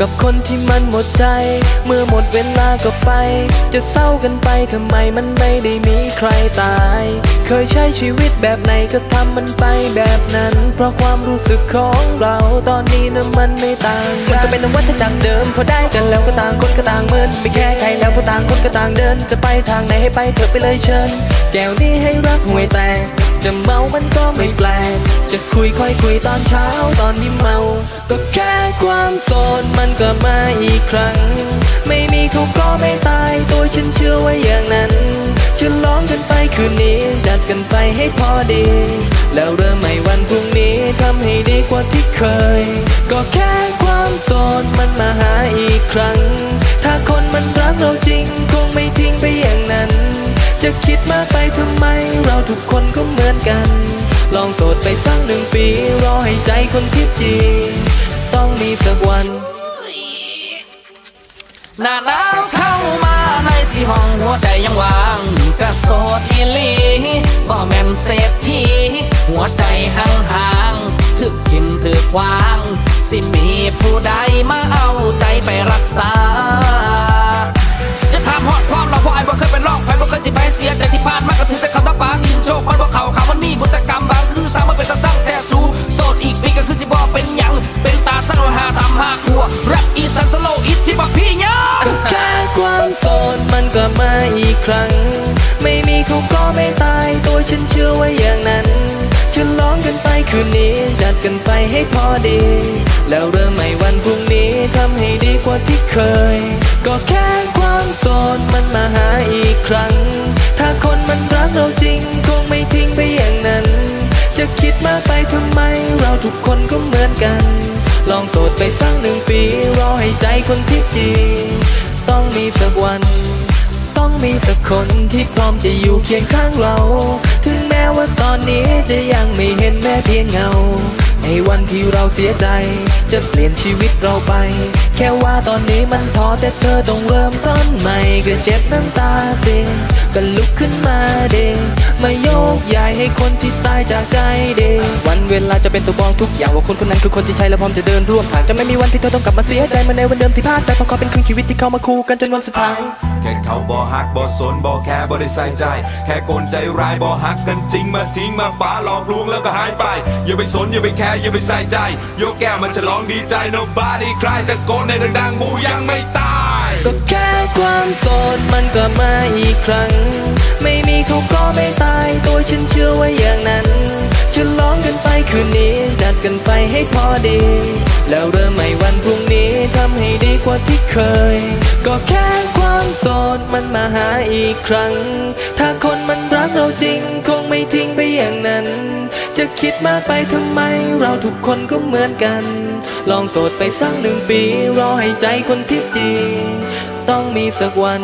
กับคนที่มันหมดใจ เมื่อหมดเวลาก็ไป จะเศร้ากันไปทำไมมันไม่ได้มีใครตาย เคยใช้ชีวิตแบบไหนก็ทำมันไปแบบนั้น เพราะความรู้สึกของเราตอนนี้นะมันไม่ต่างกันมันก็เป็นวัฏจักรเดิมพอได้กันแล้วก็ต่างคนก็ต่างเมินไม่แค่ใครแล้วเพราะต่างคนก็ต่างเดิน จะไปทางไหนให้ไปเถอะไปเลยเชิญ แก้วนี้ให้รักห่วยแตก จะเมามันก็ไม่แปลก จะคุยค่อยคุยตอนเช้าตอนที่เมา ก็แค่ความโสดมันก็มาอีกครั้ง ไม่มีเขาก็ไม่ตายตัวฉันเชื่อว่าอย่างนั้นฉลองกันไปคืนนี้จัดกันไปให้พอดี แล้วเริ่มใหม่วันพรุ่งนี้ทำให้ดีกว่าที่เคย ก็แค่ความโสดมันมาหาอีกครั้ง ถ้าคนมันรักเราจริงคงไม่ทิ้งไปอย่างนั้น จะคิดมาก โสดไปสักหนึ่งปี รอให้ใจคนคิดจริงต้องมีสักวัน หน้าหนาวเข้ามาในสีห้องหัวใจยังว่างกระโสดอีลีบ่แม่นเศรษฐีหัวใจห่างๆถึกกินถึกวาง สิมีผู้ใดมาเอาใจไปรักษา ครั้ง ไม่มีเขาก็ไม่ตาย ตัวฉันเชื่อไว่าอย่างนั้นฉลองกันไปคืนนี้ จัดกันไปให้พอดี แล้วเริ่มใหม่วันพรุ่งนี้ทำให้ดีกว่าที่เคย ก็แค่ความโสดมันมาหาอีกครั้ง ถ้าคนมันรักเราจริง คงไม่ทิ้งไปอย่างนั้น จะคิดมากไปทำไม เราทุกคนก็เหมือนกัน ลองโสดไปสักหนึ่งปี รอให้ใจคนที่จริงต้องมีสักวัน มีสักคนที่พร้อมจะอยู่เคียงข้างเรา ถึงแม้ว่าตอนนี้จะยังไม่เห็นแม้เพียงเงา ในวันที่เราเสียใจ จะเปลี่ยนชีวิตเราไป แค่ว่าตอนนี้มันท้อแต่เธอต้องเริ่มต้นใหม่ก็เจ็บน้ำตาเสียก็ลุกขึ้นมาเด มาโยกย้ายให้คนที่ตายจากใจเดวันเวลาจะเป็นตัวบอกทุกอย่างว่าคนคนนั้นคือคนที่ใช่และพร้อมจะเดินร่วมทางจะไม่มีวันที่เธอต้องกลับมาเสียใจเหมือนในวันเดิมที่พลาดไปเพราะเขาเป็นครึ่งชีวิตที่เข้ามาคู่กันจนวันสุดท้ายแค่เขาบ่ฮักบ่สนบ่แค่บ่ได้ใส่ใจ แค่คนใจร้ายบ่ฮักกันจริงมาทิ้งมาป่าหลอกลวงแล้วก็หายไป อย่าไปสนอย่าไปแคร์อย่าไปใส่ใจยกแก้วมันฉลองดีใจ nobody ใครตะโกนในดังๆหมูยังไม่ตายก็แค่ความโสดมันก็มาอีกครั้ง ไม่มีเขาก็ไม่ตายตัว ฉันเชื่อว่าอย่างนั้นฉลองกันไปคืนนี้จัดกันไปให้พอดี แล้วเริ่มใหม่วันพรุ่งนี้ทำให้ดีกว่าที่เคย ก็แค่ความโสดมันมาหาอีกครั้ง ถ้าคนมันรักเราจริงคงไม่ทิ้งไปอย่างนั้น จะคิดมากไปทำไมเราทุกคนก็เหมือนกัน ลองโสดไปสักหนึ่งปี รอให้ใจคนที่ดี ต้องมีสักวัน